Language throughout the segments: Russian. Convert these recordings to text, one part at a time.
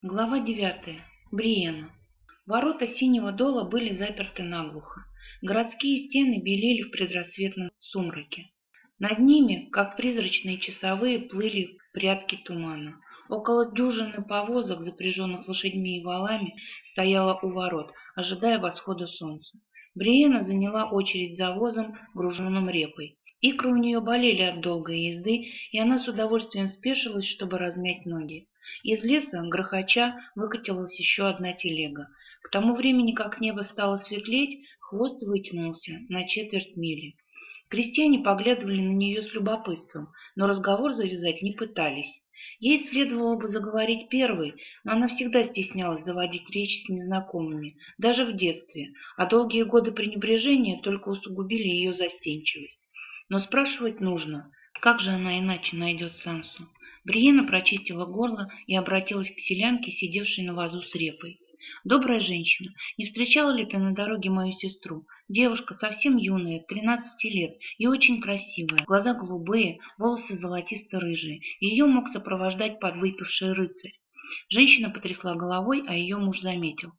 Глава девятая. Бриена. Ворота синего дола были заперты наглухо. Городские стены белели в предрассветном сумраке. Над ними, как призрачные часовые, плыли прядки тумана. Около дюжины повозок, запряженных лошадьми и валами, стояла у ворот, ожидая восхода солнца. Бриена заняла очередь за возом, груженным репой. Икры у нее болели от долгой езды, и она с удовольствием спешилась, чтобы размять ноги. Из леса, грохоча, выкатилась еще одна телега. К тому времени, как небо стало светлеть, хвост вытянулся на четверть мили. Крестьяне поглядывали на нее с любопытством, но разговор завязать не пытались. Ей следовало бы заговорить первой, но она всегда стеснялась заводить речь с незнакомыми, даже в детстве, а долгие годы пренебрежения только усугубили ее застенчивость. Но спрашивать нужно, как же она иначе найдет Сансу? Бриена прочистила горло и обратилась к селянке, сидевшей на вазу с репой. «Добрая женщина, не встречала ли ты на дороге мою сестру? Девушка совсем юная, тринадцати лет и очень красивая, глаза голубые, волосы золотисто-рыжие. Ее мог сопровождать подвыпивший рыцарь». Женщина потрясла головой, а ее муж заметил.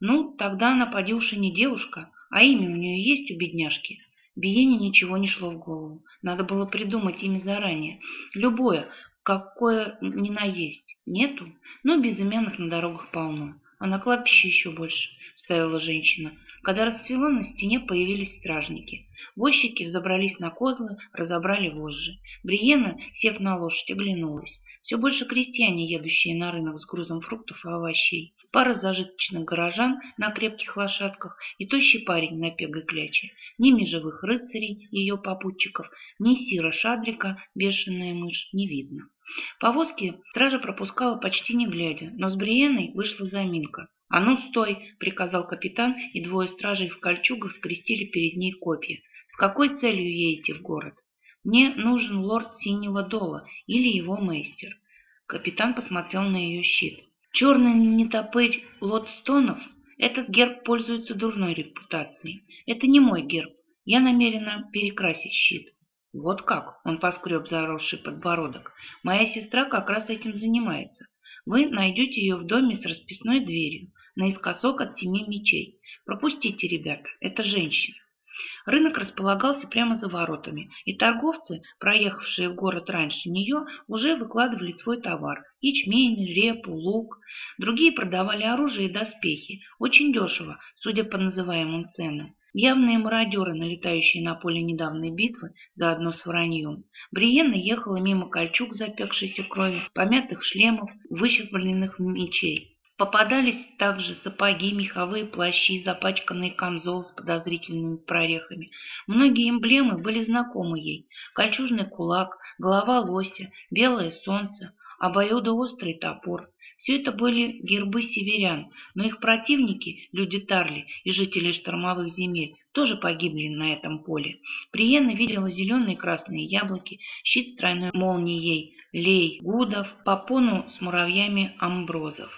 «Ну, тогда она, поди уж и не девушка, а имя у нее есть у бедняжки?» Биене ничего не шло в голову. Надо было придумать имя заранее. Любое, какое ни на есть. Нету? Но безымянных на дорогах полно. А на кладбище еще больше, вставила женщина. Когда рассвело, на стене появились стражники. Возчики взобрались на козлы, разобрали вожжи. Бриена, сев на лошадь, оглянулась. Все больше крестьяне, едущие на рынок с грузом фруктов и овощей пара зажиточных горожан на крепких лошадках и тощий парень на пегой кляче. Ни межевых рыцарей, ее попутчиков, ни сира Шадрика, бешеная мышь, не видно. Повозки стража пропускала почти не глядя, но с Бриеной вышла заминка. «А ну, стой!» — приказал капитан, и двое стражей в кольчугах скрестили перед ней копья. «С какой целью едете в город?» «Мне нужен лорд Синего Дола или его мейстер». Капитан посмотрел на ее щит. Черный нетопырь Лотстонов, этот герб пользуется дурной репутацией. Это не мой герб. Я намерена перекрасить щит. Вот как? Он поскреб заросший подбородок. Моя сестра как раз этим занимается. Вы найдете ее в доме с расписной дверью, наискосок от семи мечей. Пропустите, ребята, это женщина. Рынок располагался прямо за воротами, и торговцы, проехавшие в город раньше нее, уже выкладывали свой товар – ячмень, репу, лук. Другие продавали оружие и доспехи, очень дешево, судя по называемым ценам. Явные мародеры, налетающие на поле недавней битвы, заодно с враньем. Бриенна ехала мимо кольчуг запекшейся крови, помятых шлемов, выщербленных мечей. Попадались также сапоги, меховые плащи, запачканные камзол с подозрительными прорехами. Многие эмблемы были знакомы ей. Кольчужный кулак, голова лося, белое солнце, обоюдоострый топор. Все это были гербы северян, но их противники, люди Тарли и жители штормовых земель, тоже погибли на этом поле. Приена видела зеленые и красные яблоки, щит с тройной молнией, лей, гудов, попону с муравьями амброзов.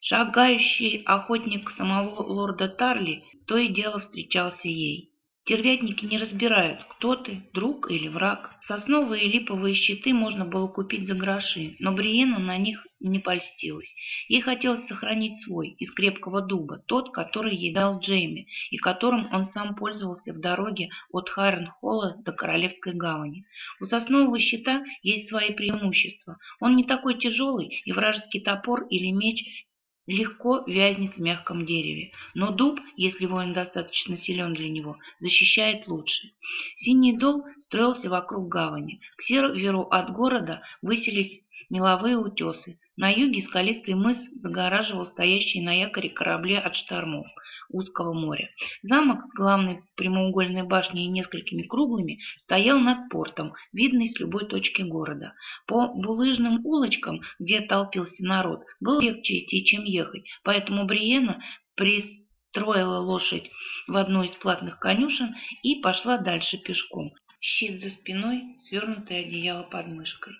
Шагающий охотник самого лорда Тарли то и дело встречался ей. Тервятники не разбирают, кто ты, друг или враг. Сосновые и липовые щиты можно было купить за гроши, но Бриена на них не польстилась. Ей хотелось сохранить свой, из крепкого дуба, тот, который ей дал Джейми, и которым он сам пользовался в дороге от Хайренхолла до Королевской гавани. У соснового щита есть свои преимущества. Он не такой тяжелый, и вражеский топор или меч легко вязнет в мягком дереве, но дуб, если воин достаточно силен для него, защищает лучше. Синий дол строился вокруг гавани. К северу от города высились меловые утесы. На юге скалистый мыс загораживал стоящие на якоре корабли от штормов узкого моря. Замок с главной прямоугольной башней и несколькими круглыми стоял над портом, видный с любой точки города. По булыжным улочкам, где толпился народ, было легче идти, чем ехать, поэтому Бриена пристроила лошадь в одну из платных конюшен и пошла дальше пешком. Щит за спиной, свернутое одеяло под мышкой.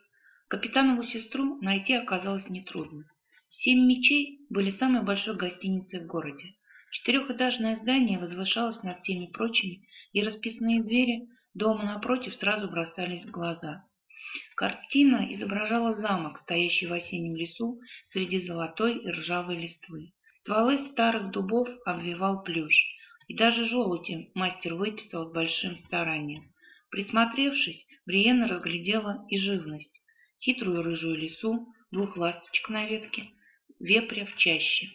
Капитанову сестру найти оказалось нетрудно. Семь мечей были самой большой гостиницей в городе. Четырехэтажное здание возвышалось над всеми прочими, и расписные двери дома напротив сразу бросались в глаза. Картина изображала замок, стоящий в осеннем лесу среди золотой и ржавой листвы. Стволы старых дубов обвивал плющ, и даже желуди мастер выписал с большим старанием. Присмотревшись, Бриена разглядела и живность, хитрую рыжую лису, двух ласточек на ветке, вепря в чаще.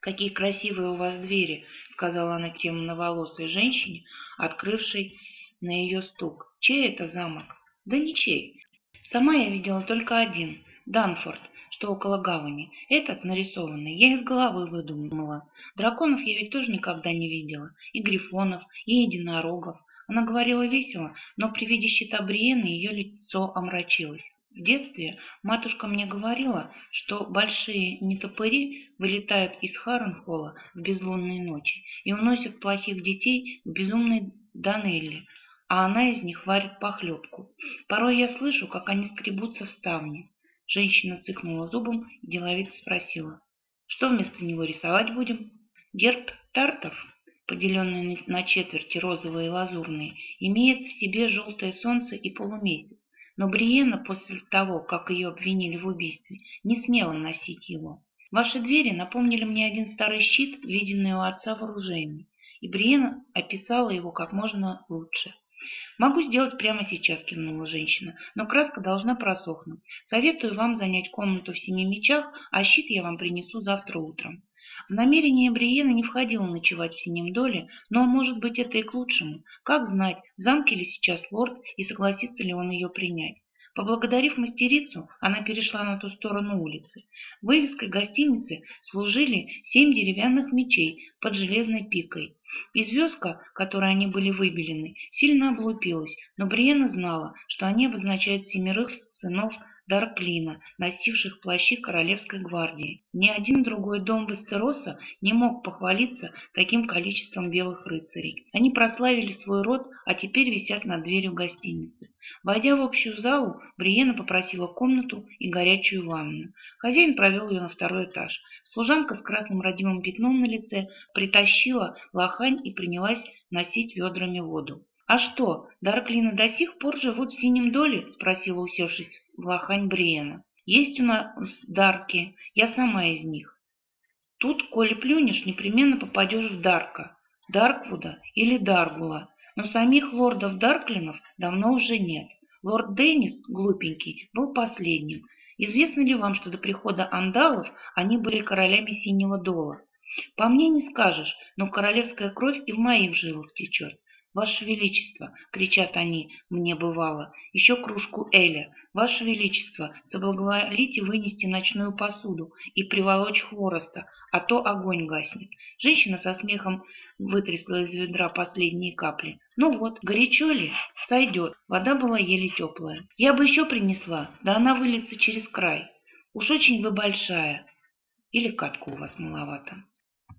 «Какие красивые у вас двери!» — сказала она темноволосой женщине, открывшей на ее стук. «Чей это замок?» «Да ничей. Сама я видела только один — Данфорд, что около гавани. Этот нарисованный я из головы выдумала. Драконов я ведь тоже никогда не видела. И грифонов, и единорогов. Она говорила весело, но при виде щита Бриены ее лицо омрачилось. В детстве матушка мне говорила, что большие нетопыри вылетают из Харренхолла в безлунные ночи и уносят плохих детей к безумной Данелли, а она из них варит похлебку. Порой я слышу, как они скребутся в ставне. Женщина цыкнула зубом и деловито спросила, что вместо него рисовать будем? Герб тартов, поделенный на четверти розовые и лазурные, имеет в себе желтое солнце и полумесяц. Но Бриена после того, как ее обвинили в убийстве, не смела носить его. Ваши двери напомнили мне один старый щит, виденный у отца в оружейной, и Бриена описала его как можно лучше. «Могу сделать прямо сейчас», — кивнула женщина, «но краска должна просохнуть. Советую вам занять комнату в семи мечах, а щит я вам принесу завтра утром». В намерение Бриена не входило ночевать в синем доле, но, может быть, это и к лучшему. Как знать, в замке ли сейчас лорд и согласится ли он ее принять. Поблагодарив мастерицу, она перешла на ту сторону улицы. Вывеской гостиницы служили семь деревянных мечей под железной пикой. И звездка, которой они были выбелены, сильно облупилась, но Бриена знала, что они обозначают семерых сынов Дарклина, носивших плащи Королевской гвардии. Ни один другой дом Вестероса не мог похвалиться таким количеством белых рыцарей. Они прославили свой род, а теперь висят над дверью гостиницы. Войдя в общую залу, Бриена попросила комнату и горячую ванну. Хозяин провел ее на второй этаж. Служанка с красным родимым пятном на лице притащила лохань и принялась носить ведрами воду. «А что, Дарклины до сих пор живут в синем доле?» — спросила, усевшись в лохань Бриена. «Есть у нас Дарки, я сама из них. Тут, коли плюнешь, непременно попадешь в Дарка, Дарквуда или Даргула, но самих лордов Дарклинов давно уже нет. Лорд Деннис, глупенький, был последним. Известно ли вам, что до прихода андалов они были королями Синего Дола? По мне не скажешь, но королевская кровь и в моих жилах течет. «Ваше Величество!» — кричат они мне бывало. «Еще кружку Эля! Ваше Величество! Соблаговолите вынести ночную посуду и приволочь хвороста, а то огонь гаснет!» Женщина со смехом вытрясла из ведра последние капли. «Ну вот, горячо ли? Сойдет!» Вода была еле теплая. «Я бы еще принесла, да она выльется через край. Уж очень вы большая. Или катку у вас маловато?»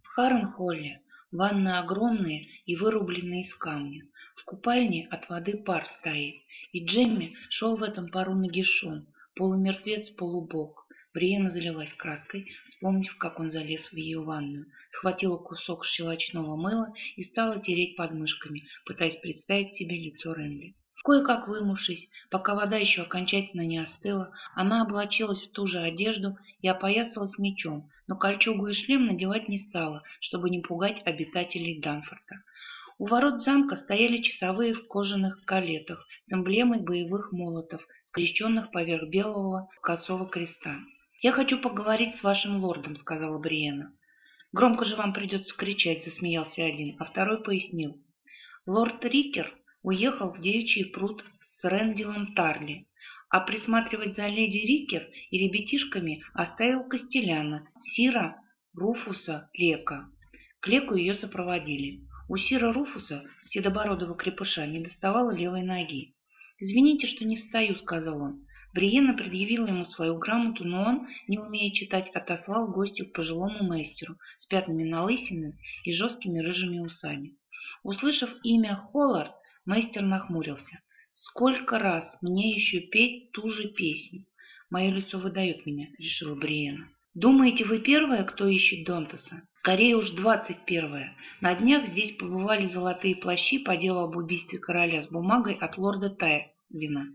В Харренхолле Ванны огромные и вырубленные из камня. В купальне от воды пар стоит, и Джемми шел в этом пару нагишом, полумертвец, полубог. Бриена залилась краской, вспомнив, как он залез в ее ванную, схватила кусок щелочного мыла и стала тереть подмышками, пытаясь представить себе лицо Ренли. Кое-как вымывшись, пока вода еще окончательно не остыла, она облачилась в ту же одежду и опоясалась мечом, но кольчугу и шлем надевать не стала, чтобы не пугать обитателей Данфорта. У ворот замка стояли часовые в кожаных калетах с эмблемой боевых молотов, скрещенных поверх белого косого креста. «Я хочу поговорить с вашим лордом», — сказала Бриена. «Громко же вам придется кричать», — засмеялся один, а второй пояснил. «Лорд Рикер уехал в девичий пруд с Рэндилом Тарли, а присматривать за леди Рикер и ребятишками оставил Костеляна, Сира Руфуса Лека. К Леку ее сопроводили. У Сира Руфуса, седобородого крепыша, не доставало левой ноги. «Извините, что не встаю», — сказал он. Бриена предъявила ему свою грамоту, но он, не умея читать, отослал гостю к пожилому мастеру с пятнами на лысины и жесткими рыжими усами. Услышав имя Холлард, Мастер нахмурился. «Сколько раз мне еще петь ту же песню? Мое лицо выдает меня», — решила Бриена. «Думаете, вы первая, кто ищет Донтаса? Скорее уж двадцать первая. На днях здесь побывали золотые плащи по делу об убийстве короля с бумагой от лорда Тайвина.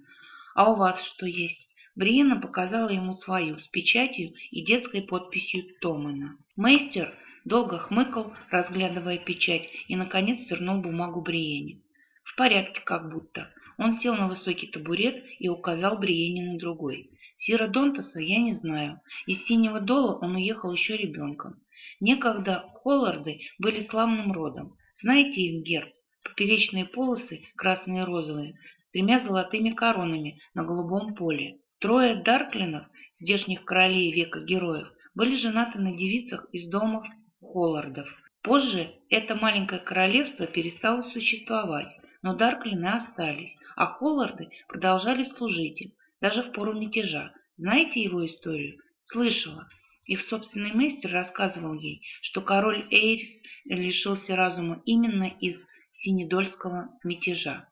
А у вас что есть? Бриена показала ему свою с печатью и детской подписью Томана. Мейстер долго хмыкал, разглядывая печать, и, наконец, вернул бумагу Бриене. В порядке как будто. Он сел на высокий табурет и указал Бриене на другой. Сира Донтаса я не знаю. Из Синего Дола он уехал еще ребенком. Некогда Холларды были славным родом. Знаете их герб? Поперечные полосы, красные и розовые, с тремя золотыми коронами на голубом поле. Трое Дарклинов, здешних королей века героев, были женаты на девицах из домов Холлардов. Позже это маленькое королевство перестало существовать, но Дарклины остались, а Холларды продолжали служить им, даже в пору мятежа. Знаете его историю? Слышала. Их собственный мастер рассказывал ей, что король Эйрис лишился разума именно из Синедольского мятежа.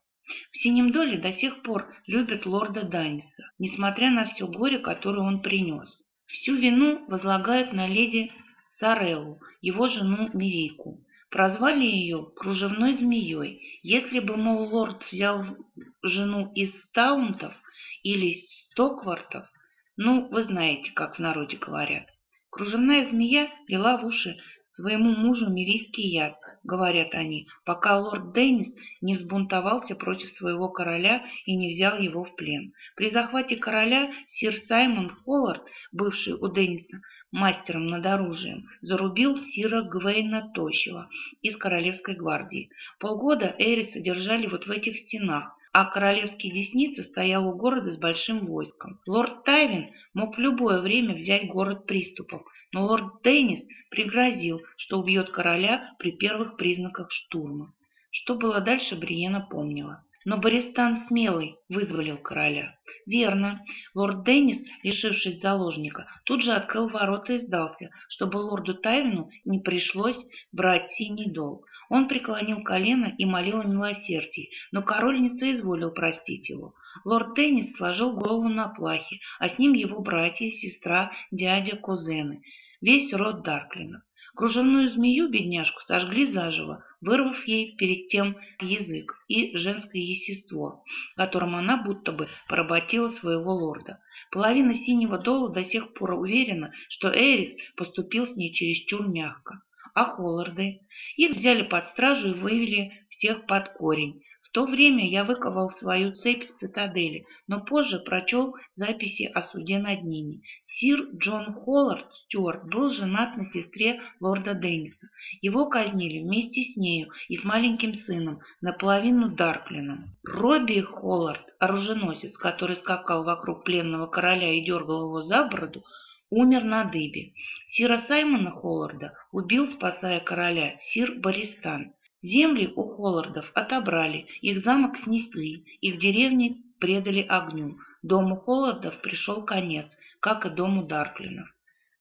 В Синем Доле до сих пор любят лорда Даниса, несмотря на все горе, которое он принес. Всю вину возлагают на леди Сареллу, его жену Мирику. Прозвали ее кружевной змеей. Если бы, мол, лорд взял жену из Таунтов или Стоквартов, ну, вы знаете, как в народе говорят. Кружевная змея лила в уши своему мужу мирийский яд, говорят они, пока лорд Деннис не взбунтовался против своего короля и не взял его в плен. При захвате короля сир Саймон Холлард, бывший у Денниса мастером над оружием, зарубил сира Гвейна Тощего из Королевской гвардии. Полгода Эриса держали вот в этих стенах, а королевский десница стоял у города с большим войском. Лорд Тайвин мог в любое время взять город приступом, но лорд Деннис пригрозил, что убьет короля при первых признаках штурма. Что было дальше, Бриена помнила. Но Бористан смелый вызволил короля. Верно, лорд Деннис, лишившись заложника, тут же открыл ворота и сдался, чтобы лорду Тайвину не пришлось брать синий долг. Он преклонил колено и молил о милосердии, но король не соизволил простить его. Лорд Деннис сложил голову на плахе, а с ним его братья, сестра, дядя, кузены, весь род Дарклинов. Кружевную змею, бедняжку, сожгли заживо, вырвав ей перед тем язык и женское естество, которым она будто бы поработила своего лорда. Половина синего дола до сих пор уверена, что Эрис поступил с ней чересчур мягко. А Холларды? Их взяли под стражу и вывели всех под корень, в то время я выковал свою цепь в цитадели, но позже прочел записи о суде над ними. Сир Джон Холлард Стюарт был женат на сестре лорда Денниса. Его казнили вместе с нею и с маленьким сыном, наполовину Дарклином. Робби Холлард, оруженосец, который скакал вокруг пленного короля и дергал его за бороду, умер на дыбе. Сира Саймона Холларда убил, спасая короля, сир Бористан. Земли у Холлардов отобрали, их замок снесли, их деревни предали огню. Дому Холлардов пришел конец, как и дому Дарклинов.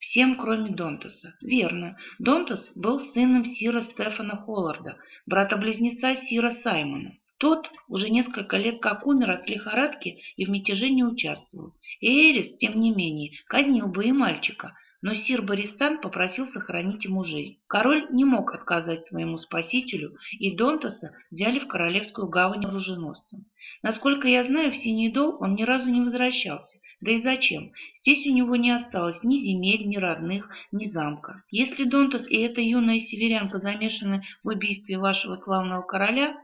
Всем, кроме Донтаса. Верно, Донтас был сыном Сира Стефана Холларда, брата-близнеца Сира Саймона. Тот уже несколько лет как умер от лихорадки и в мятеже не участвовал. И Эрис, тем не менее, казнил бы и мальчика, но сир Бористан попросил сохранить ему жизнь. Король не мог отказать своему спасителю, и Донтаса взяли в королевскую гавань оруженосцем. Насколько я знаю, в Синий Дол он ни разу не возвращался. Да и зачем? Здесь у него не осталось ни земель, ни родных, ни замка. Если Донтас и эта юная северянка замешаны в убийстве вашего славного короля,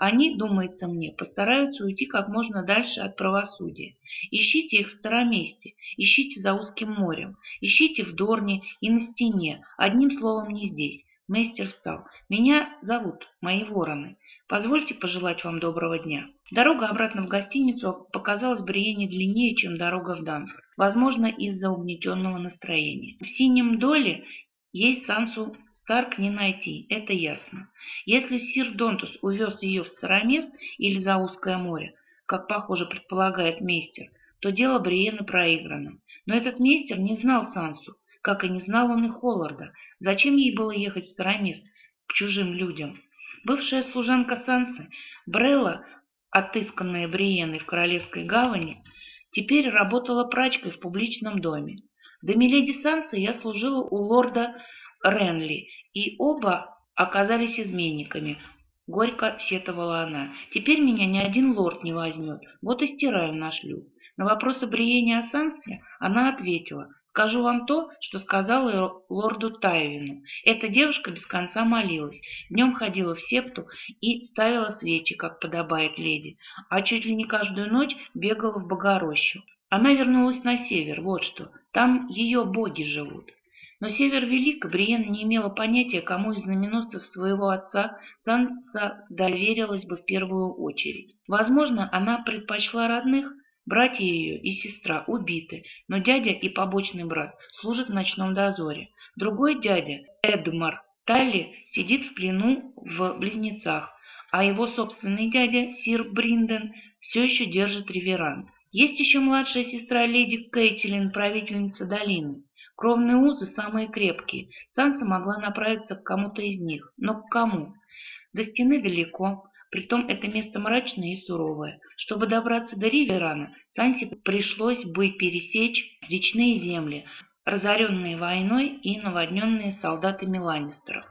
они, думается мне, постараются уйти как можно дальше от правосудия. Ищите их в староместе, ищите за узким морем, ищите в Дорне и на стене, одним словом не здесь. Мейстер встал. «Меня зовут, мои вороны. Позвольте пожелать вам доброго дня». Дорога обратно в гостиницу показалась Бриене длиннее, чем дорога в Данфорд. Возможно, из-за угнетенного настроения. В синем доле есть Сансу Старк не найти, это ясно. Если сир Донтус увез ее в Старомест или за узкое море, как, похоже, предполагает мейстер, то дело Бриены проиграно. Но этот мейстер не знал Сансу, как и не знал он и Холларда. Зачем ей было ехать в Старомест к чужим людям? Бывшая служанка Сансы, Брелла, отысканная Бриеной в Королевской гавани, теперь работала прачкой в публичном доме. До Миледи Сансы я служила у лорда Ренли, и оба оказались изменниками. Горько сетовала она. «Теперь меня ни один лорд не возьмет. Вот и стираю наш люк». На вопросы Бриени о Сансе она ответила. «Скажу вам то, что сказала лорду Тайвину. Эта девушка без конца молилась, днем ходила в септу и ставила свечи, как подобает леди, а чуть ли не каждую ночь бегала в Богорощу. Она вернулась на север, вот что. Там ее боги живут. Но север велик, Бриен не имела понятия, кому из знаменосцев своего отца Санса доверилась бы в первую очередь. Возможно, она предпочла родных, братья ее и сестра убиты, но дядя и побочный брат служат в ночном дозоре. Другой дядя, Эдмар Талли, сидит в плену в Близнецах, а его собственный дядя, сир Бринден, все еще держит реверант. Есть еще младшая сестра леди Кейтилин, правительница долины. Кровные узы самые крепкие. Санса могла направиться к кому-то из них. Но к кому? До стены далеко. Притом это место мрачное и суровое. Чтобы добраться до Риверана, Сансе пришлось бы пересечь речные земли, разоренные войной и наводненные солдатами Ланнистеров.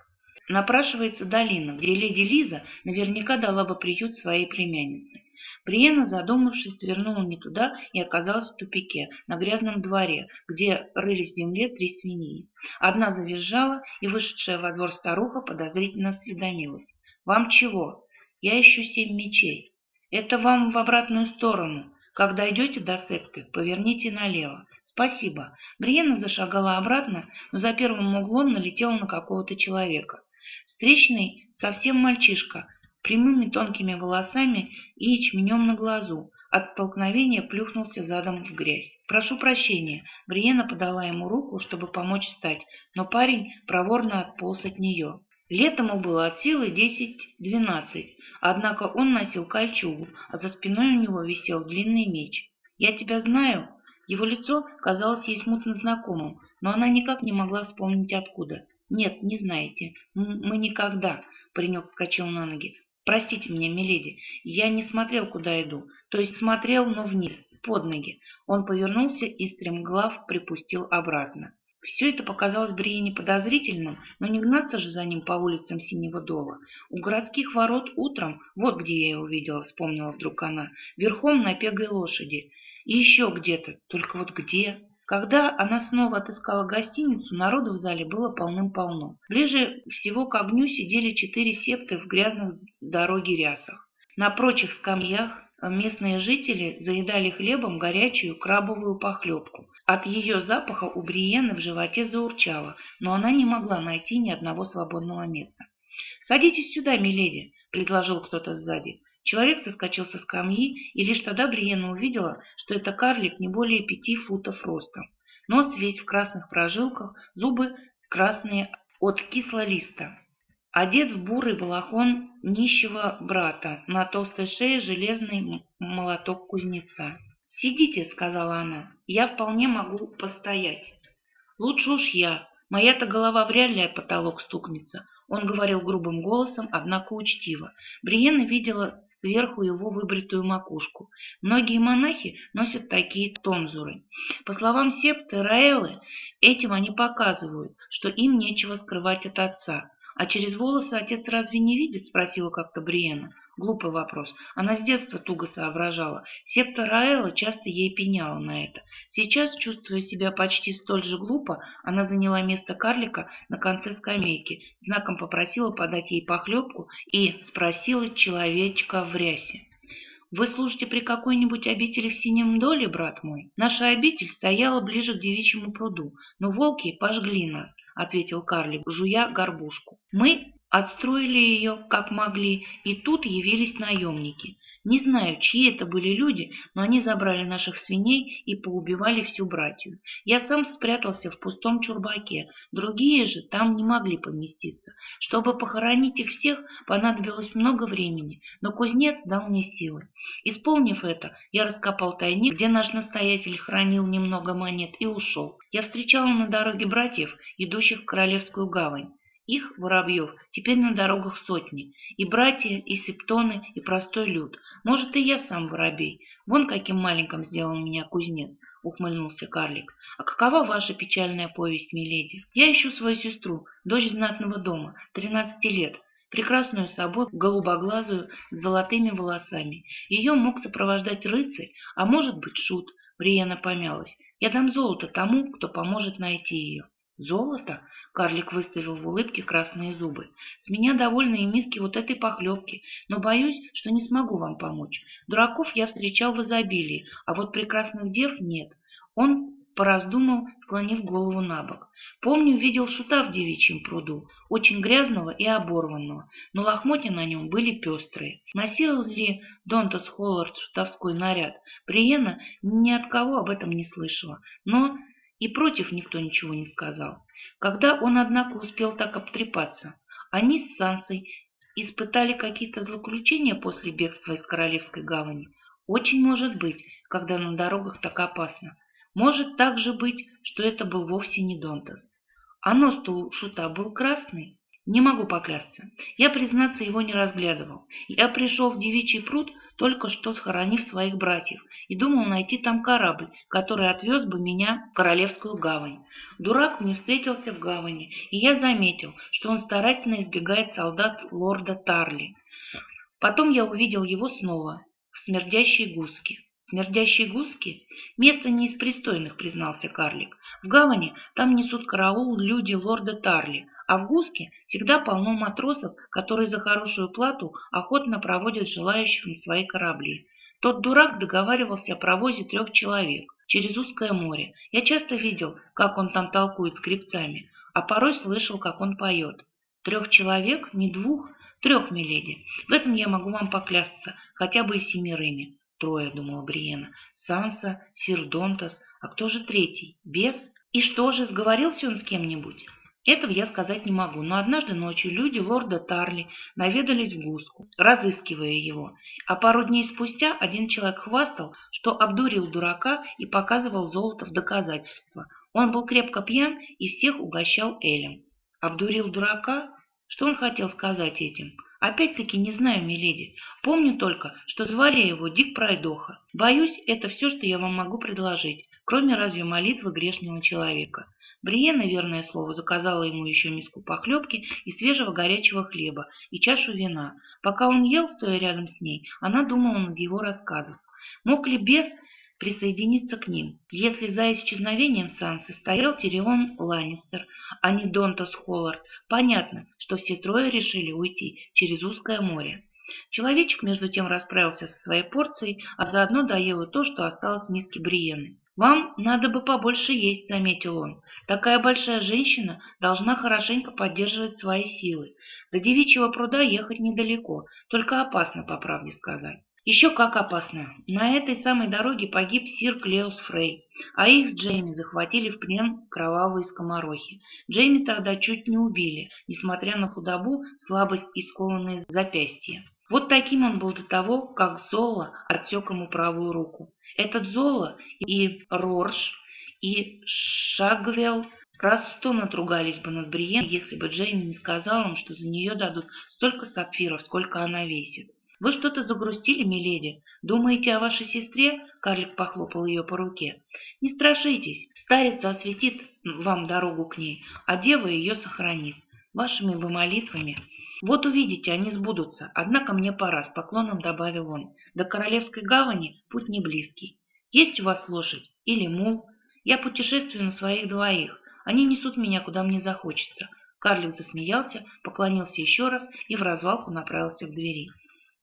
Напрашивается долина, где леди Лиза наверняка дала бы приют своей племяннице. Бриена, задумавшись, свернула не туда и оказалась в тупике, на грязном дворе, где рылись в земле три свиньи. Одна завизжала, и вышедшая во двор старуха подозрительно осведомилась. «Вам чего? Я ищу семь мечей. Это вам в обратную сторону. Когда идете до септы, поверните налево. Спасибо». Бриена зашагала обратно, но за первым углом налетела на какого-то человека. Встречный совсем мальчишка, с прямыми тонкими волосами и ячменем на глазу. От столкновения плюхнулся задом в грязь. «Прошу прощения». Бриена подала ему руку, чтобы помочь встать, но парень проворно отполз от нее. Лет ему было от силы 10-12, однако он носил кольчугу, а за спиной у него висел длинный меч. «Я тебя знаю?» Его лицо казалось ей смутно знакомым, но она никак не могла вспомнить откуда. «Нет, не знаете. Мы никогда...» — паренек вскочил на ноги. «Простите меня, миледи, я не смотрел, куда иду. То есть смотрел, но вниз, под ноги». Он повернулся и стремглав припустил обратно. Все это показалось Бриене подозрительным, но не гнаться же за ним по улицам Синего Дола. У городских ворот утром, вот где я его видела, вспомнила вдруг она, верхом на пегой лошади. И еще где-то, только вот где... Когда она снова отыскала гостиницу, народу в зале было полным-полно. Ближе всего к огню сидели четыре септы в грязных дороги рясах. На прочих скамьях местные жители заедали хлебом горячую крабовую похлебку. От ее запаха у Бриены в животе заурчало, но она не могла найти ни одного свободного места. «Садитесь сюда, миледи», — предложил кто-то сзади. Человек соскочил со скамьи, и лишь тогда Бриена увидела, что это карлик не более пяти футов ростом. Нос весь в красных прожилках, зубы красные от кислолиста. Одет в бурый балахон нищего брата, на толстой шее железный молоток кузнеца. «Сидите», — сказала она, — «я вполне могу постоять». «Лучше уж я. Моя-то голова вряд ли о потолок стукнется. Он говорил грубым голосом, однако учтиво. Бриена видела сверху его выбритую макушку. Многие монахи носят такие тонзуры. По словам септы Раэлы, этим они показывают, что им нечего скрывать от отца. «А через волосы отец разве не видит?» – спросила как-то Бриена. Глупый вопрос. Она с детства туго соображала. Септа Раэла часто ей пеняла на это. Сейчас, чувствуя себя почти столь же глупо, она заняла место карлика на конце скамейки, знаком попросила подать ей похлебку и спросила человечка в рясе. «Вы служите при какой-нибудь обители в Синем Доле, брат мой? Наша обитель стояла ближе к девичьему пруду, но волки пожгли нас», — ответил карлик, жуя горбушку. «Мы Отстроили ее, как могли, и тут явились наемники. Не знаю, чьи это были люди, но они забрали наших свиней и поубивали всю братью. Я сам спрятался в пустом чурбаке, другие же там не могли поместиться. Чтобы похоронить их всех, понадобилось много времени, но кузнец дал мне силы. Исполнив это, я раскопал тайник, где наш настоятель хранил немного монет, и ушел. Я встречал на дороге братьев, идущих в Королевскую гавань. Их, воробьев, теперь на дорогах сотни. И братья, и септоны, и простой люд. Может, и я сам воробей. Вон каким маленьким сделал меня кузнец, — ухмыльнулся карлик. А какова ваша печальная повесть, миледи? Я ищу свою сестру, дочь знатного дома, тринадцати лет. прекрасную собой, голубоглазую, с золотыми волосами. Ее мог сопровождать рыцарь, а может быть шут. Бриена помялась. «Я дам золото тому, кто поможет найти ее». «Золото?» — карлик выставил в улыбке красные зубы. «С меня довольны и миски вот этой похлебки, но боюсь, что не смогу вам помочь. Дураков я встречал в изобилии, а вот прекрасных дев нет». Он пораздумал, склонив голову на бок. Помню, видел шута в девичьем пруду, очень грязного и оборванного, но лохмотья на нем были пестрые. Носил ли Донтас Холлард шутовской наряд? Приена ни от кого об этом не слышала, но и против никто ничего не сказал. Когда он, однако, успел так обтрепаться, они с Сансой испытали какие-то злоключения после бегства из Королевской гавани. Очень может быть, когда на дорогах так опасно. Может также быть, что это был вовсе не Донтас. А нос-то у шута был красный. Не могу поклясться. Я, признаться, его не разглядывал. Я пришел в девичий пруд, только что схоронив своих братьев, и думал найти там корабль, который отвез бы меня в Королевскую гавань. Дурак мне встретился в гавани, и я заметил, что он старательно избегает солдат лорда Тарли. Потом я увидел его снова в смердящей гуске. «Смердящие гуски? Место не из пристойных», — признался карлик. «В гавани там несут караул люди лорда Тарли, а в Гуске всегда полно матросов, которые за хорошую плату охотно проводят желающих на свои корабли. Тот дурак договаривался о провозе трех человек через узкое море. Я часто видел, как он там толкует с гребцами, а порой слышал, как он поет. Трех человек, не двух, трех, миледи. В этом я могу вам поклясться, хотя бы и семерыми. Трое, думала Бриена. Санса, Сир а кто же третий? Бес? И что же, сговорился он с кем-нибудь? Этого я сказать не могу, но однажды ночью люди лорда Тарли наведались в Гуску, разыскивая его, а пару дней спустя один человек хвастал, что обдурил дурака и показывал золото в доказательство. Он был крепко пьян и всех угощал элем. Обдурил дурака? Что он хотел сказать этим? Опять-таки не знаю, миледи. Помню только, что звали его Дик Пройдоха. Боюсь, это все, что я вам могу предложить, кроме разве молитвы грешного человека. Бриена, верное слово, заказала ему еще миску похлебки и свежего горячего хлеба, и чашу вина. Пока он ел, стоя рядом с ней, она думала над его рассказом. Мог ли бес присоединиться к ним. Если за исчезновением Сансы стоял Тирион Ланнистер, а не Донтас Холлард, понятно, что все трое решили уйти через узкое море. Человечек между тем расправился со своей порцией, а заодно доел и то, что осталось в миске Бриены. «Вам надо бы побольше есть», — заметил он. «Такая большая женщина должна хорошенько поддерживать свои силы. До девичьего пруда ехать недалеко, только опасно, по правде сказать». Еще как опасно. На этой самой дороге погиб сир Клеус Фрей, а их с Джейми захватили в плен кровавые скоморохи. Джейми тогда чуть не убили, несмотря на худобу, слабость и скованные запястья. Вот таким он был до того, как Зола отсек ему правую руку. Этот Зола и Рорш, и Шагвел раз сто натругались бы над Бриен, если бы Джейми не сказал им, что за нее дадут столько сапфиров, сколько она весит. «Вы что-то загрустили, миледи? Думаете о вашей сестре?» Карлик похлопал ее по руке. «Не страшитесь, старица осветит вам дорогу к ней, а дева ее сохранит. Вашими бы молитвами. Вот увидите, они сбудутся. Однако мне пора», — с поклоном добавил он. «До Королевской гавани путь не близкий. Есть у вас лошадь? Или мул? Я путешествую на своих двоих. Они несут меня, куда мне захочется». Карлик засмеялся, поклонился еще раз и в развалку направился к двери.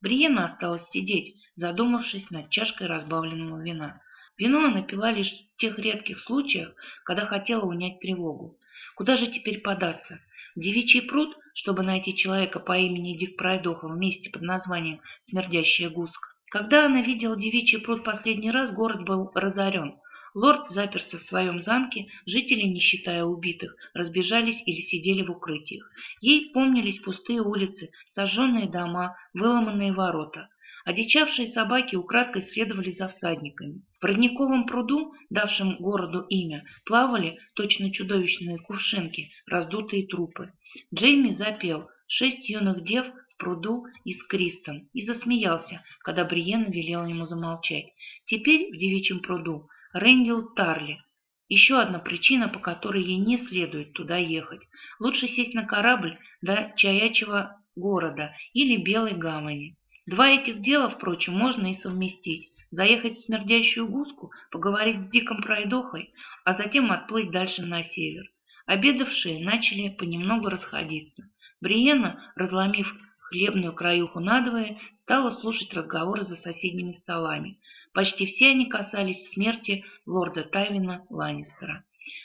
Бриена осталась сидеть, задумавшись над чашкой разбавленного вина. Вино она пила лишь в тех редких случаях, когда хотела унять тревогу. Куда же теперь податься? Девичий пруд, чтобы найти человека по имени Дик Пройдоха в месте под названием «Смердящая гуска». Когда она видела девичий пруд последний раз, город был разорен. Лорд заперся в своем замке, жители, не считая убитых, разбежались или сидели в укрытиях. Ей помнились пустые улицы, сожженные дома, выломанные ворота. Одичавшие собаки украдкой следовали за всадниками. В родниковом пруду, давшем городу имя, плавали точно чудовищные кувшинки, раздутые трупы. Джейми запел «Шесть юных дев в пруду и с Кристом» и засмеялся, когда Бриена велела ему замолчать. Теперь в девичьем пруду Рэндил Тарли. Еще одна причина, по которой ей не следует туда ехать. Лучше сесть на корабль до Чаячьего города или Белой гавани. Два этих дела, впрочем, можно и совместить. Заехать в смердящую гуску, поговорить с диком пройдохой, а затем отплыть дальше на север. Обедавшие начали понемногу расходиться. Бриена, разломив хлебную краюху надвое, стала слушать разговоры за соседними столами. Почти все они касались смерти лорда Тайвина Ланнистера.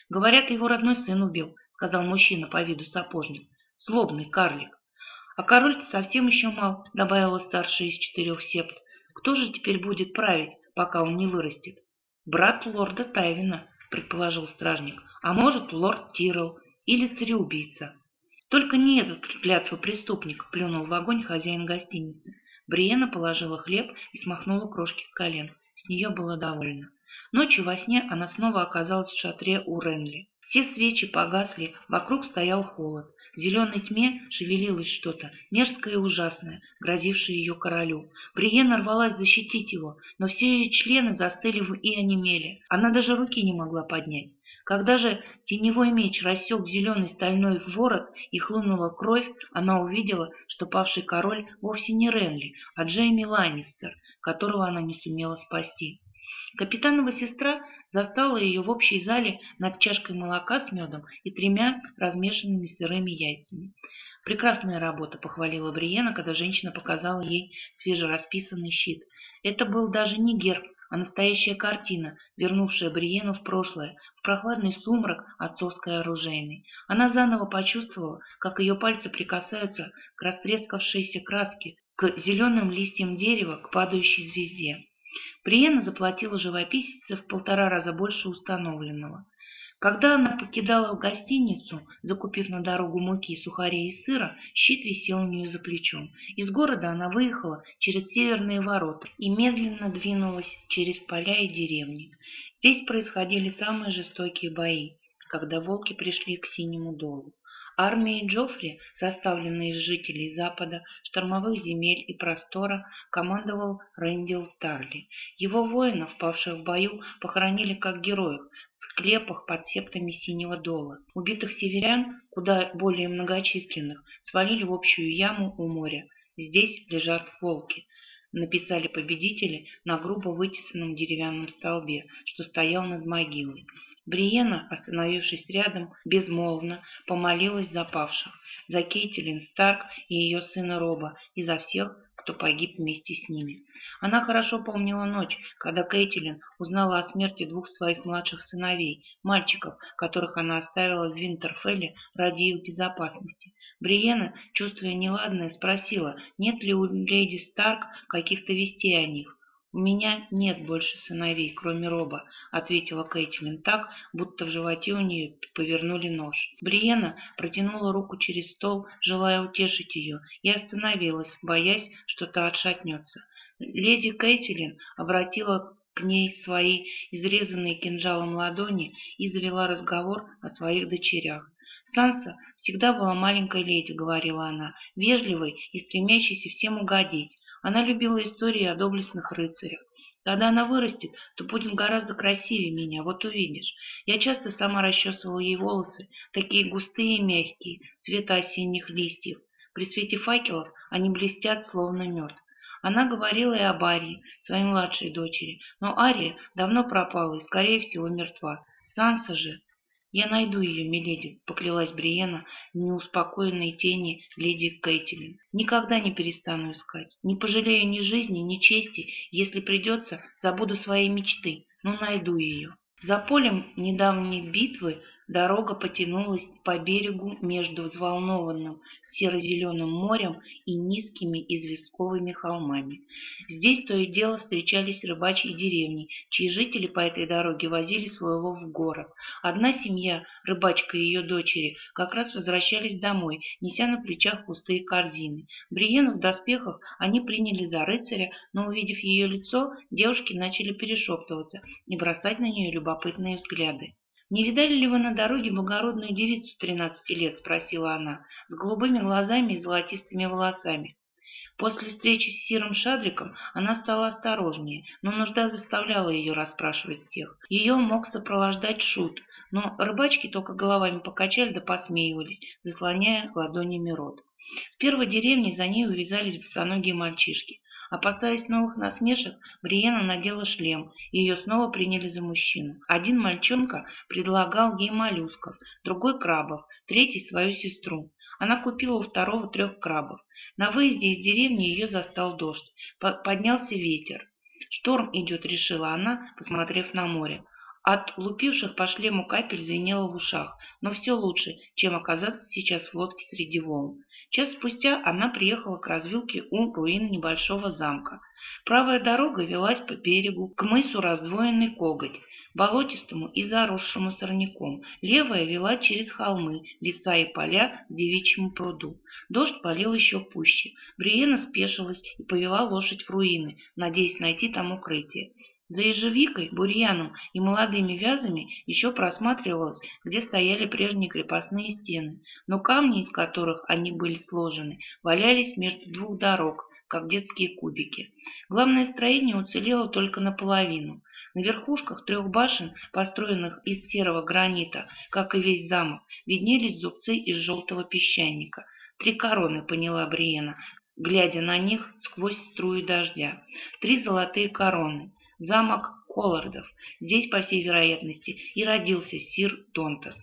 «Говорят, его родной сын убил», — сказал мужчина по виду сапожник. «Злобный карлик». «А король-то совсем еще мал», — добавила старшая из четырех септ. «Кто же теперь будет править, пока он не вырастет?» «Брат лорда Тайвина», — предположил стражник. «А может, лорд Тирл или цареубийца». «Только не этот клятва преступник», — плюнул в огонь хозяин гостиницы. Бриена положила хлеб и смахнула крошки с колен. С нее было довольно. Ночью во сне она снова оказалась в шатре у Ренли. Все свечи погасли, вокруг стоял холод. В зеленой тьме шевелилось что-то, мерзкое и ужасное, грозившее ее королю. Бриена рвалась защитить его, но все ее члены застыли и онемели. Она даже руки не могла поднять. Когда же теневой меч рассек зеленый стальной ворот и хлынула кровь, она увидела, что павший король вовсе не Ренли, а Джейми Ланнистер, которого она не сумела спасти. Капитанова сестра застала ее в общей зале над чашкой молока с медом и тремя размешанными сырыми яйцами. «Прекрасная работа», — похвалила Бриена, когда женщина показала ей свежерасписанный щит. Это был даже не герб, а настоящая картина, вернувшая Бриену в прошлое, в прохладный сумрак отцовской оружейной. Она заново почувствовала, как ее пальцы прикасаются к растрескавшейся краске, к зеленым листьям дерева, к падающей звезде. Приена заплатила живописице в полтора раза больше установленного. Когда она покидала гостиницу, закупив на дорогу муки, сухарей и сыра, щит висел у нее за плечом. Из города она выехала через северные ворота и медленно двинулась через поля и деревни. Здесь происходили самые жестокие бои, когда волки пришли к Синему долу. Армией Джоффри, составленной из жителей Запада, штормовых земель и простора, командовал Рэндил Тарли. Его воинов, павших в бою, похоронили как героев в склепах под септами Синего Дола. Убитых северян, куда более многочисленных, свалили в общую яму у моря. Здесь лежат волки написали победители на грубо вытесанном деревянном столбе, что стоял над могилой. Бриена, остановившись рядом, безмолвно помолилась за павших, за Кейтилин Старк и ее сына Роба, и за всех, кто погиб вместе с ними. Она хорошо помнила ночь, когда Кейтилин узнала о смерти двух своих младших сыновей, мальчиков, которых она оставила в Винтерфелле ради их безопасности. Бриена, чувствуя неладное, спросила, нет ли у леди Старк каких-то вестей о них. «У меня нет больше сыновей, кроме Роба», — ответила Кэтлин так, будто в животе у нее повернули нож. Бриена протянула руку через стол, желая утешить ее, и остановилась, боясь, что та отшатнется. Леди Кэтлин обратила к ней свои изрезанные кинжалом ладони и завела разговор о своих дочерях. «Санса всегда была маленькой леди», — говорила она, — «вежливой и стремящейся всем угодить. Она любила истории о доблестных рыцарях. Когда она вырастет, то будет гораздо красивее меня, вот увидишь. Я часто сама расчесывала ей волосы, такие густые и мягкие, цвета осенних листьев. При свете факелов они блестят, словно мед. Она говорила и об Арии, своей младшей дочери, но Ария давно пропала и, скорее всего, мертва. Санса же... «Я найду ее, миледи», — поклялась Бриена неуспокоенной тени леди Кейтилин. «Никогда не перестану искать. Не пожалею ни жизни, ни чести. Если придется, забуду свои мечты, но найду ее». За полем недавней битвы Дорога потянулась по берегу между взволнованным серо-зеленым морем и низкими известковыми холмами. Здесь то и дело встречались рыбачьи деревни, чьи жители по этой дороге возили свой лов в город. Одна семья, рыбачка и ее дочери, как раз возвращались домой, неся на плечах пустые корзины. Бриену в доспехах они приняли за рыцаря, но, увидев ее лицо, девушки начали перешептываться и бросать на нее любопытные взгляды. «Не видали ли вы на дороге благородную девицу тринадцати лет?» – спросила она, с голубыми глазами и золотистыми волосами. После встречи с Сиром Шадриком она стала осторожнее, но нужда заставляла ее расспрашивать всех. Ее мог сопровождать Шут, но рыбачки только головами покачали да посмеивались, заслоняя ладонями рот. В первой деревне за ней увязались босоногие мальчишки. Опасаясь новых насмешек, Бриена надела шлем, и ее снова приняли за мужчину. Один мальчонка предлагал ей моллюсков, другой – крабов, третий – свою сестру. Она купила у второго трех крабов. На выезде из деревни ее застал дождь. Поднялся ветер. «Шторм идет», — решила она, посмотрев на море. От лупивших по шлему капель звенело в ушах, но все лучше, чем оказаться сейчас в лодке среди волн. Час спустя она приехала к развилке у руин небольшого замка. Правая дорога велась по берегу к мысу раздвоенный коготь, болотистому и заросшему сорняком. Левая вела через холмы, леса и поля к девичьему пруду. Дождь полил еще пуще. Бриена спешилась и повела лошадь в руины, надеясь найти там укрытие. За ежевикой, бурьяном и молодыми вязами еще просматривалось, где стояли прежние крепостные стены, но камни, из которых они были сложены, валялись между двух дорог, как детские кубики. Главное строение уцелело только наполовину. На верхушках трех башен, построенных из серого гранита, как и весь замок, виднелись зубцы из желтого песчаника. Три короны, поняла Бриена, глядя на них сквозь струю дождя. Три золотые короны замок Коллардов. Здесь, по всей вероятности, и родился сир Тонтас.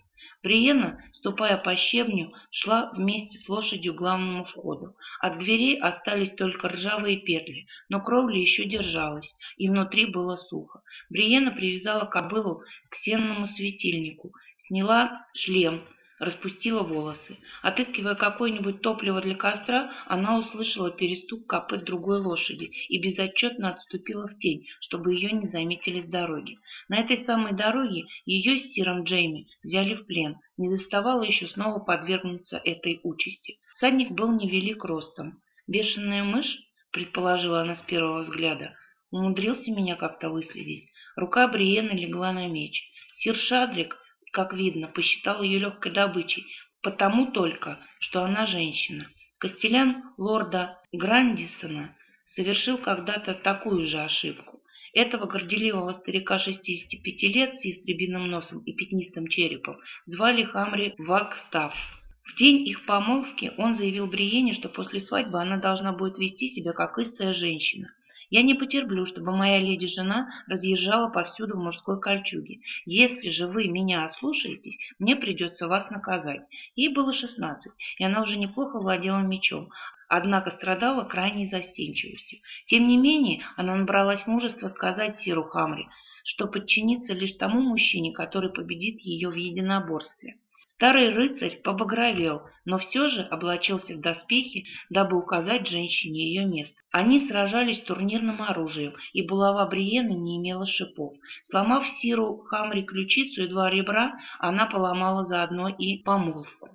Бриена, ступая по щебню, шла вместе с лошадью к главному входу. От дверей остались только ржавые петли, но кровля еще держалась, и внутри было сухо. Бриена привязала кобылу к сенному светильнику, сняла шлем, распустила волосы. Отыскивая какое-нибудь топливо для костра, она услышала перестук копыт другой лошади и безотчетно отступила в тень, чтобы ее не заметили с дороги. На этой самой дороге ее с Сиром Джейми взяли в плен. Не заставало еще снова подвергнуться этой участи. Садник был невелик ростом. «Бешеная мышь?» — предположила она с первого взгляда. Умудрился меня как-то выследить. Рука Бриены легла на меч. Сир Шадрик как видно, посчитал ее легкой добычей, потому только, что она женщина. Костелян лорда Грандисона совершил когда-то такую же ошибку. Этого горделивого старика 65 лет с истребиным носом и пятнистым черепом звали Хамри Вагстав. В день их помолвки он заявил Бриене, что после свадьбы она должна будет вести себя как истая женщина. Я не потерплю, чтобы моя леди-жена разъезжала повсюду в мужской кольчуге. Если же вы меня ослушаетесь, мне придется вас наказать. Ей было шестнадцать, и она уже неплохо владела мечом, однако страдала крайней застенчивостью. Тем не менее, она набралась мужества сказать Сиру Хамри, что подчинится лишь тому мужчине, который победит ее в единоборстве. Старый рыцарь побагровел, но все же облачился в доспехи, дабы указать женщине ее место. Они сражались турнирным оружием, и булава Бриены не имела шипов. Сломав Сиру Хамри ключицу и два ребра, она поломала заодно и помолвку.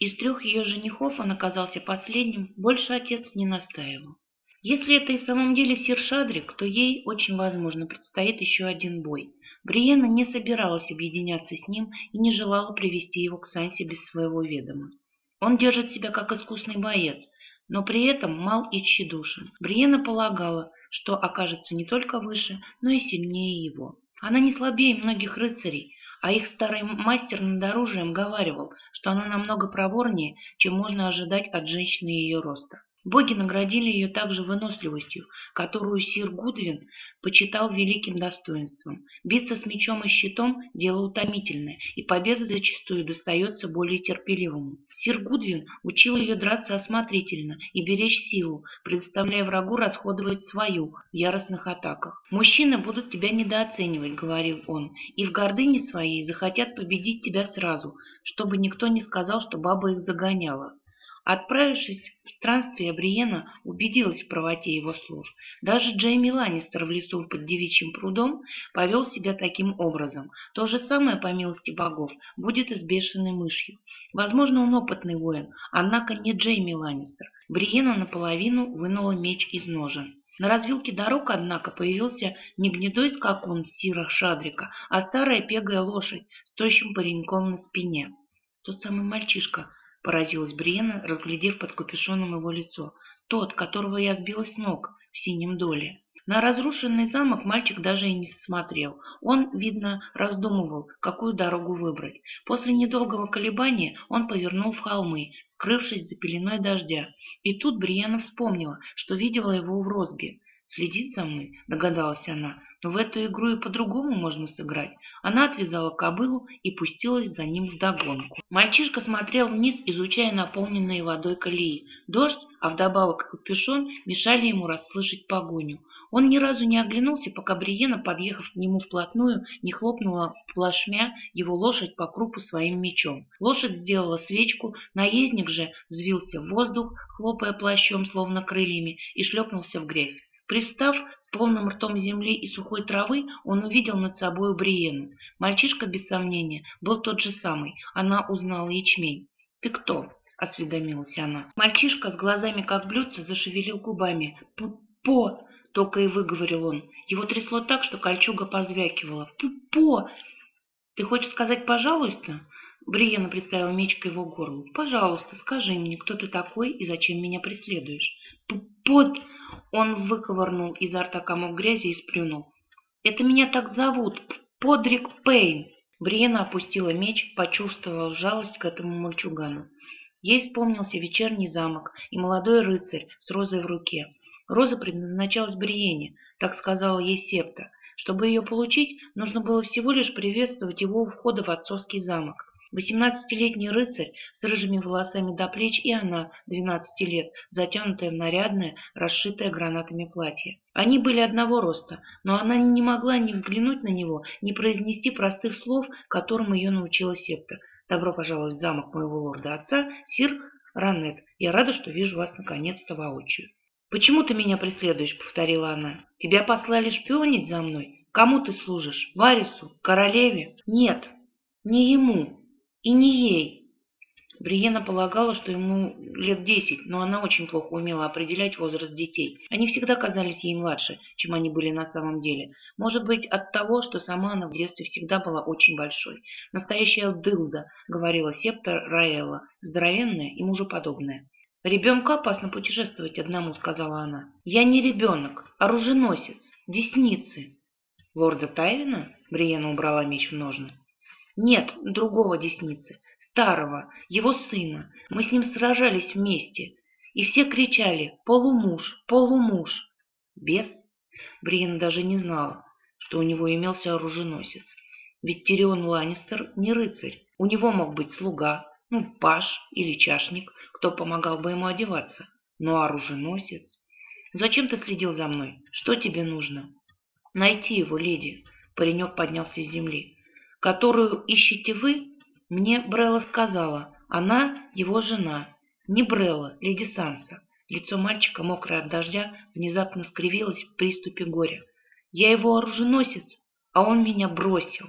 Из трех ее женихов он оказался последним, больше отец не настаивал. Если это и в самом деле сир Шадрик, то ей, очень возможно, предстоит еще один бой. Бриена не собиралась объединяться с ним и не желала привести его к Сансе без своего ведома. Он держит себя как искусный боец, но при этом мал и тщедушен. Бриена полагала, что окажется не только выше, но и сильнее его. Она не слабее многих рыцарей, а их старый мастер над оружием говаривал, что она намного проворнее, чем можно ожидать от женщины ее роста. Боги наградили ее также выносливостью, которую сир Гудвин почитал великим достоинством. Биться с мечом и щитом – дело утомительное, и победа зачастую достается более терпеливому. Сир Гудвин учил ее драться осмотрительно и беречь силу, предоставляя врагу расходовать свою в яростных атаках. «Мужчины будут тебя недооценивать», — говорил он, — «и в гордыне своей захотят победить тебя сразу, чтобы никто не сказал, что баба их загоняла». Отправившись в странствие, Бриена убедилась в правоте его слов. Даже Джейми Ланнистер в лесу под девичьим прудом повел себя таким образом. То же самое, по милости богов, будет и с бешеной мышью. Возможно, он опытный воин, однако не Джейми Ланнистер. Бриена наполовину вынула меч из ножен. На развилке дорог, однако, появился не гнедой скакун Сира Шадрика, а старая пегая лошадь с тощим пареньком на спине. Тот самый мальчишка, Поразилась Бриена, разглядев под капюшоном его лицо. Тот, которого я сбила с ног в синем доле. На разрушенный замок мальчик даже и не смотрел. Он, видно, раздумывал, какую дорогу выбрать. После недолгого колебания он повернул в холмы, скрывшись за пеленой дождя. И тут Бриена вспомнила, что видела его в розбе. «Следит за мной», — догадалась она, — «но в эту игру и по-другому можно сыграть». Она отвязала кобылу и пустилась за ним вдогонку. Мальчишка смотрел вниз, изучая наполненные водой колеи. Дождь, а вдобавок капюшон, мешали ему расслышать погоню. Он ни разу не оглянулся, пока Бриена, подъехав к нему вплотную, не хлопнула плашмя его лошадь по крупу своим мечом. Лошадь сделала свечку, наездник же взвился в воздух, хлопая плащом, словно крыльями, и шлепнулся в грязь. Привстав с полным ртом земли и сухой травы, он увидел над собой Бриену. Мальчишка, без сомнения, был тот же самый. Она узнала ячмень. «Ты кто?» — осведомилась она. Мальчишка с глазами как блюдце зашевелил губами. «По!» — только и выговорил он. Его трясло так, что кольчуга позвякивала. «По!» «Ты хочешь сказать «пожалуйста»?» Бриена приставила меч к его горлу. «Пожалуйста, скажи мне, кто ты такой и зачем меня преследуешь?» «Под...» Он выковырнул изо рта комок грязи и сплюнул. «Это меня так зовут, Подрик Пейн!» Бриена опустила меч, почувствовав жалость к этому мальчугану. Ей вспомнился вечерний замок и молодой рыцарь с розой в руке. Роза предназначалась Бриене, так сказала ей Септа. Чтобы ее получить, нужно было всего лишь приветствовать его у входа в отцовский замок. Восемнадцатилетний рыцарь с рыжими волосами до плеч и она, двенадцати лет, затянутая в нарядное, расшитое гранатами платье. Они были одного роста, но она не могла ни взглянуть на него, ни произнести простых слов, которым ее научила Септа. «Добро пожаловать в замок моего лорда-отца, сир Ранет. Я рада, что вижу вас наконец-то воочию». «Почему ты меня преследуешь?» — повторила она. «Тебя послали шпионить за мной? Кому ты служишь? Варису? Королеве?» «Нет, не ему. И не ей. Бриена полагала, что ему лет десять, но она очень плохо умела определять возраст детей. Они всегда казались ей младше, чем они были на самом деле. Может быть, от того, что сама она в детстве всегда была очень большой. Настоящая дылда, говорила септа Раэла, здоровенная и мужеподобная. «Ребенку опасно путешествовать одному», — сказала она. «Я не ребенок, а оруженосец, десницы». «Лорда Тайвина?» — Бриена убрала меч в ножны. Нет, другого десницы, старого, его сына. Мы с ним сражались вместе. И все кричали «Полумуж! Полумуж!» Бес? Бриен даже не знала, что у него имелся оруженосец. Ведь Тирион Ланнистер не рыцарь. У него мог быть слуга, ну, паш или чашник, кто помогал бы ему одеваться. Но оруженосец... Зачем ты следил за мной? Что тебе нужно? Найти его, леди. Паренек поднялся с земли которую ищете вы, мне Брелла сказала, она его жена. Не Брелла, леди Санса. Лицо мальчика, мокрое от дождя, внезапно скривилось в приступе горя. Я его оруженосец, а он меня бросил.